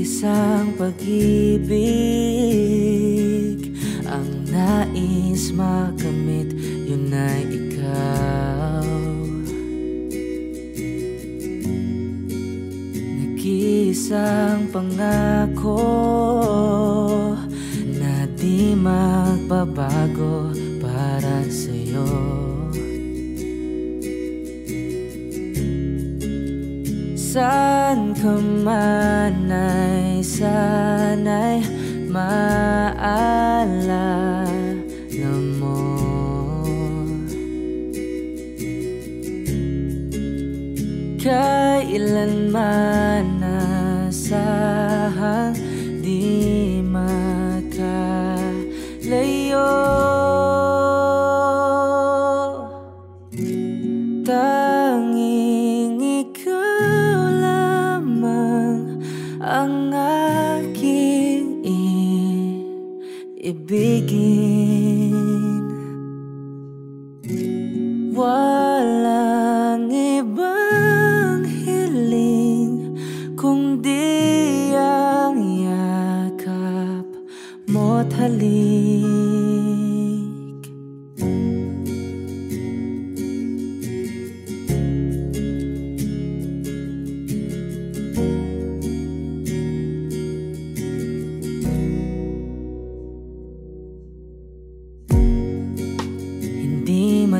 Nag-iisang pag-ibig. Ang nais makamit Yun ay ikaw. Nag-iisang pangako Na di magbabago para sa'yo Saan ka man ay sana'y maalala mo. Kailanman nasahang di makalayo. Tanging ibigin Walang ibang hiling kundi ang yakap mo't halik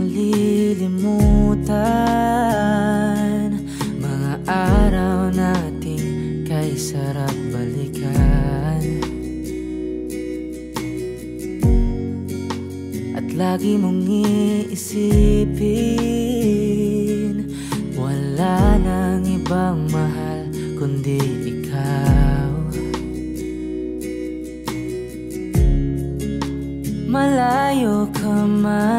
malilimutan. Mga araw nating kay sarap balikan. At lagi mong iisipin Wala nang ibang mahal kundi ikaw. Malayo ka man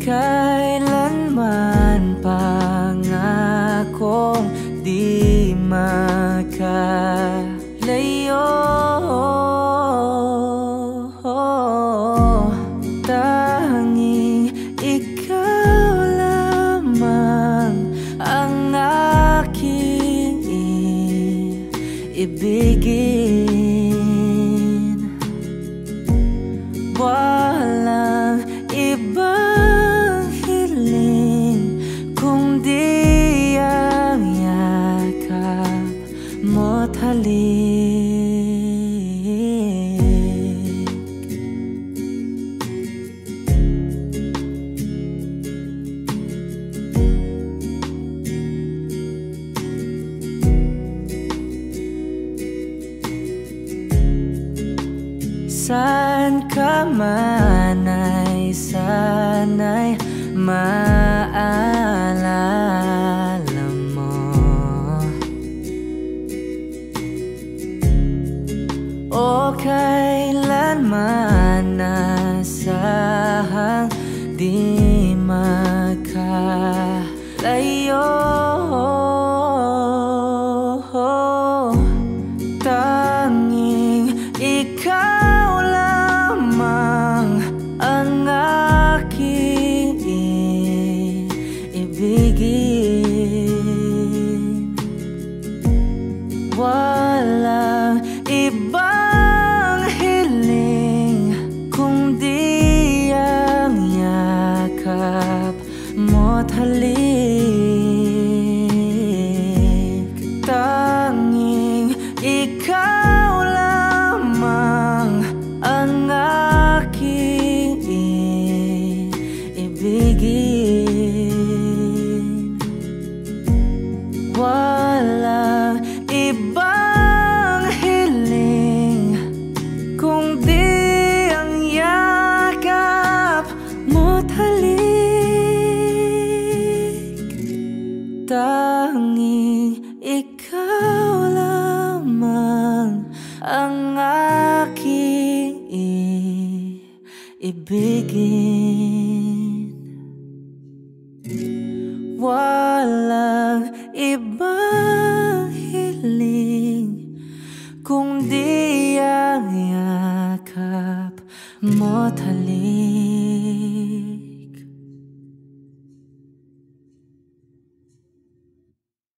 Kailanman pangakong di makalayo. Tanging ikaw lamang ang aking ibigin Saan ka man ay sana'y maalala mo. O kailanman nasahang di Walang ibang hiling kundi ang yakap mo't halik. Tanging ikaw Tanging ikaw lamang ang aking ibigin Walang ibang hiling kundi ang yakap mo talin